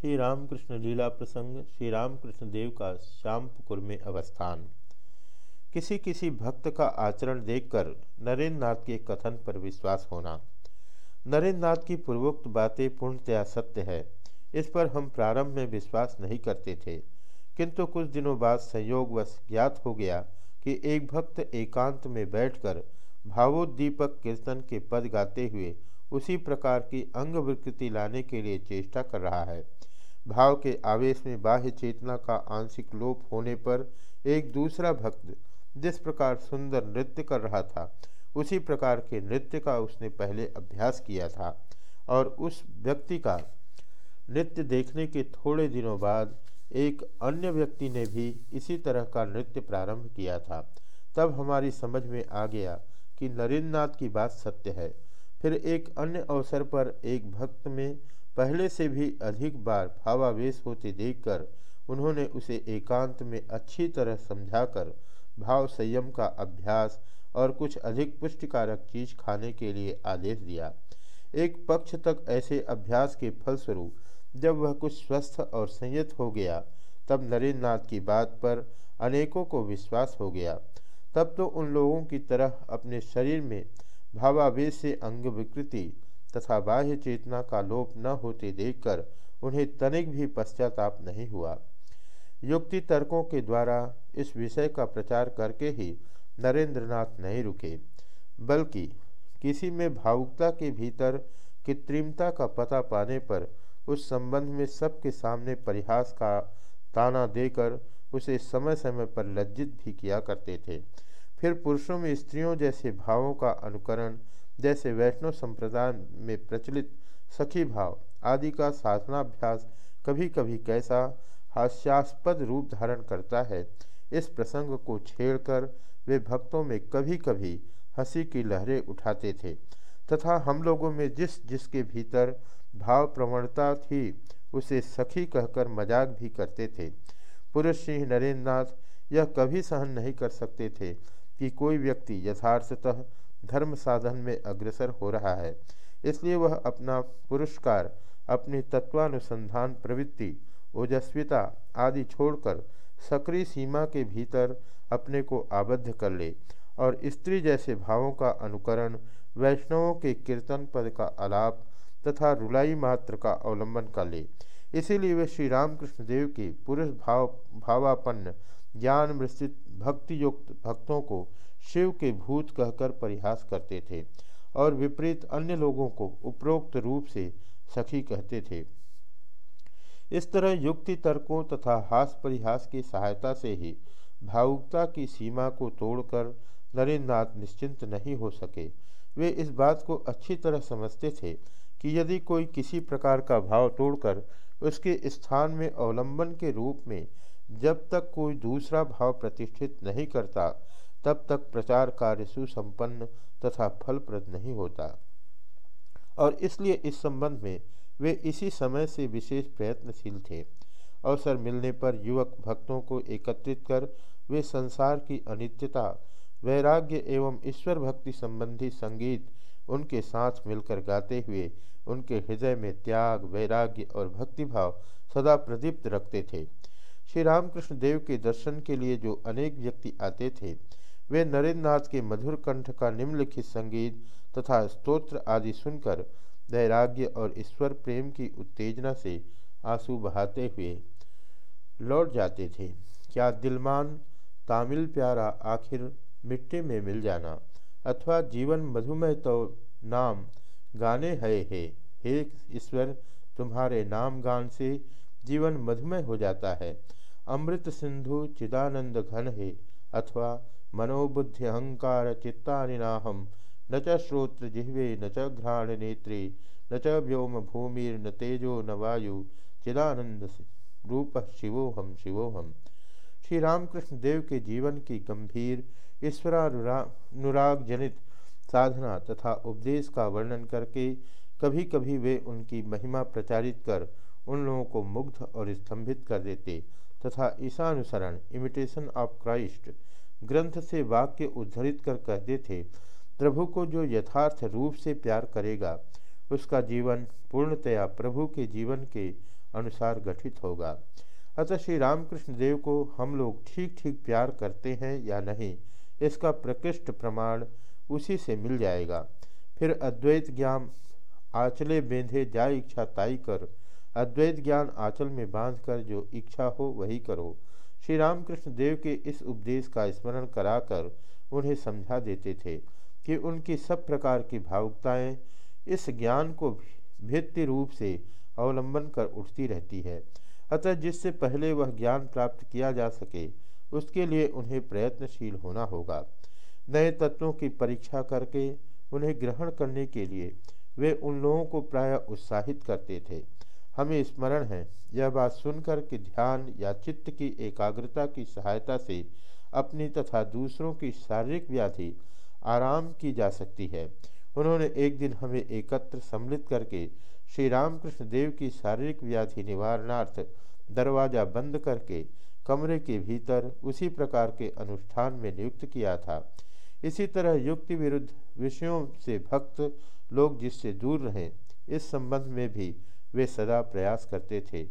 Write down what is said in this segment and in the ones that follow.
श्री रामकृष्ण लीला प्रसंग श्री रामकृष्ण देव का श्यामपुकुर में अवस्थान। किसी किसी भक्त का आचरण देखकर नरेंद्र नाथ के कथन पर विश्वास होना। नरेंद्र नाथ की पूर्वोक्त बातें पूर्णतया सत्य है। इस पर हम प्रारंभ में विश्वास नहीं करते थे। किंतु कुछ दिनों बाद संयोगवश ज्ञात हो गया कि एक भक्त एकांत में बैठकर भावोद्दीपक कीर्तन के पद गाते हुए उसी प्रकार की अंग विकृति लाने के लिए चेष्टा कर रहा है। भाव के आवेश में बाह्य चेतना का आंशिक लोप होने पर एक दूसरा भक्त जिस प्रकार सुंदर नृत्य कर रहा था, उसी प्रकार के नृत्य का उसने पहले अभ्यास किया था और उस व्यक्ति का नृत्य देखने के थोड़े दिनों बाद एक अन्य व्यक्ति ने भी इसी तरह का नृत्य प्रारंभ किया था। तब हमारी समझ में आ गया कि नरेंद्र की बात सत्य है। फिर एक अन्य अवसर पर एक भक्त में पहले से भी अधिक बार भावावेश होते देखकर उन्होंने उसे एकांत में अच्छी तरह समझाकर भाव संयम का अभ्यास और कुछ अधिक पुष्टिकारक चीज़ खाने के लिए आदेश दिया। एक पक्ष तक ऐसे अभ्यास के फलस्वरूप जब वह कुछ स्वस्थ और संयत हो गया, तब नरेंद्र नाथ की बात पर अनेकों को विश्वास हो गया। तब तो उन लोगों की तरह अपने शरीर में भावावेश से अंग विकृति तथा बाह्य चेतना का लोप न होते देखकर उन्हें तनिक भी पश्चाताप नहीं हुआ। युक्ति तर्कों के द्वारा इस विषय का प्रचार करके ही नरेंद्रनाथ नहीं रुके, बल्कि किसी में भावुकता के भीतर कृत्रिमता का पता पाने पर उस संबंध में सबके सामने परिहास का ताना देकर उसे समय समय पर लज्जित भी किया करते थे। फिर पुरुषों में स्त्रियों जैसे भावों का अनुकरण जैसे वैष्णव संप्रदाय में प्रचलित सखी भाव आदि का साधनाभ्यास कभी कभी कैसा हास्यास्पद रूप धारण करता है, इस प्रसंग को छेड़कर वे भक्तों में कभी कभी हँसी की लहरें उठाते थे तथा हम लोगों में जिस जिसके भीतर भाव प्रवणता थी, उसे सखी कहकर मज़ाक भी करते थे। पुरुष सिंह नरेंद्र नाथ यह कभी सहन नहीं कर सकते थे कि कोई व्यक्ति यथार्थतः धर्म साधन में अग्रसर हो रहा है। इसलिए वह अपना पुरस्कार, अपनी तत्वानुसंधान प्रवृत्ति, ओजस्विता आदि छोड़कर सक्रिय सीमा के भीतर अपने को आबद्ध कर ले और स्त्री जैसे भावों का अनुकरण, वैष्णवों के कीर्तन पद का आलाप तथा रुलाई मात्र का अवलंबन कर ले। इसीलिए वे श्री रामकृष्ण देव के पुरुष भाव, भावापन्न, ज्ञान मिश्रित भक्ति युक्त भक्तों को शिव के भूत कहकर परिहास करते थे और विपरीत अन्य लोगों को उपरोक्त रूप से सखी कहते थे। इस तरह युक्ति तर्कों तथा हास परिहास की सहायता से ही भावुकता की सीमा को तोड़कर नरेंद्र नाथ निश्चिंत नहीं हो सके। वे इस बात को अच्छी तरह समझते थे कि यदि कोई किसी प्रकार का भाव तोड़कर उसके स्थान में अवलंबन के रूप में जब तक कोई दूसरा भाव प्रतिष्ठित नहीं करता, तब तक प्रचार कार्य सुसंपन्न तथा फलप्रद नहीं होता। और इसलिए इस संबंध में वे इसी समय से विशेष प्रयत्नशील थे। अवसर मिलने पर युवक भक्तों को एकत्रित कर वे संसार की अनित्यता, वैराग्य एवं ईश्वर भक्ति संबंधी संगीत उनके साथ मिलकर गाते हुए उनके हृदय में त्याग, वैराग्य और भक्तिभाव सदा प्रदीप्त रखते थे। श्री रामकृष्ण देव के दर्शन के लिए जो अनेक व्यक्ति आते थे, वे नरेंद्र नाथ के मधुर कंठ का निम्नलिखित संगीत तथा स्तोत्र आदि सुनकर वैराग्य और ईश्वर प्रेम की उत्तेजना से आँसू बहाते हुए लौट जाते थे। क्या दिलमान, तामिल प्यारा आखिर मिट्टी में मिल जाना? अथवा जीवन मधुमेह तो नाम गाने है हे हे ईश्वर, तुम्हारे नाम गान से जीवन मधुमेह हो जाता है। अमृत सिंधु चिदानंद घन हे, अथवा मनोबुद्धि अहंकार चित्तानिनाहम, न च श्रोत्र जिह्वे, न च घ्राण नेत्रे, न च व्योम भूमिर्न तेजो न वायु, चिदानंद रूप शिवोहम शिवोहम श्री रामकृष्ण देव के जीवन की गंभीर ईश्वरानुराग जनित साधना तथा उपदेश का वर्णन करके कभी कभी वे उनकी महिमा प्रचारित कर उन लोगों को मुग्ध और स्तंभित कर देते तथा ईशानुसरण इमिटेशन ऑफ़ क्राइस्ट ग्रंथ से वाक्य उद्धरित कर कहते थे, प्रभु को जो यथार्थ रूप से प्यार करेगा, उसका जीवन पूर्णतया प्रभु के जीवन के अनुसार गठित होगा। अतः श्री रामकृष्ण देव को हम लोग ठीक ठीक प्यार करते हैं या नहीं, इसका प्रकृष्ट प्रमाण उसी से मिल जाएगा। फिर अद्वैत ज्ञान आचले बेंधे जा इच्छा ताई कर, अद्वैत ज्ञान आंचल में बांधकर जो इच्छा हो वही करो। श्री रामकृष्ण देव के इस उपदेश का स्मरण कराकर उन्हें समझा देते थे कि उनकी सब प्रकार की भावुकताएँ इस ज्ञान को भित्ति रूप से अवलंबन कर उठती रहती है। अतः जिससे पहले वह ज्ञान प्राप्त किया जा सके, उसके लिए उन्हें प्रयत्नशील होना होगा। नए तत्वों की परीक्षा करके, उन्हें ग्रहण करने के लिए वे उन लोगों को प्राय उत्साहित करते थे। हमें स्मरण है, यह बात सुनकर कि ध्यान या चित्त की एकाग्रता की सहायता से अपनी तथा दूसरों की शारीरिक व्याधि आराम की जा सकती है। उन्होंने एक दिन हमें एकत्र सम्मिलित करके श्री रामकृष्ण देव की शारीरिक व्याधि निवारणार्थ दरवाज़ा बंद करके कमरे के भीतर उसी प्रकार के अनुष्ठान में नियुक्त किया था। इसी तरह युक्ति विरुद्ध विषयों से भक्त लोग जिससे दूर रहें, इस संबंध में भी वे सदा प्रयास करते थे।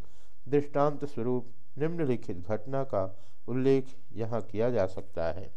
दृष्टांत स्वरूप निम्नलिखित घटना का उल्लेख यहाँ किया जा सकता है।